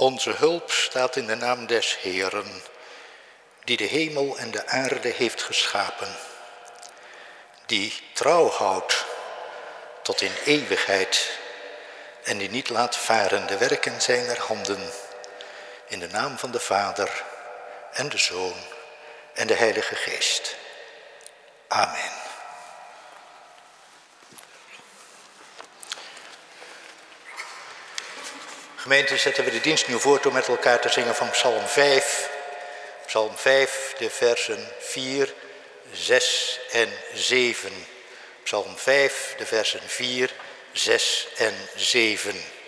Onze hulp staat in de naam des Heeren, die de hemel en de aarde heeft geschapen, die trouw houdt tot in eeuwigheid en die niet laat varen de werken zijner handen, in de naam van de Vader en de Zoon en de Heilige Geest. Amen. Gemeente, zetten we de dienst nu voort om met elkaar te zingen van Psalm 5. Psalm 5, de versen 4, 6 en 7. Psalm 5, de versen 4, 6 en 7.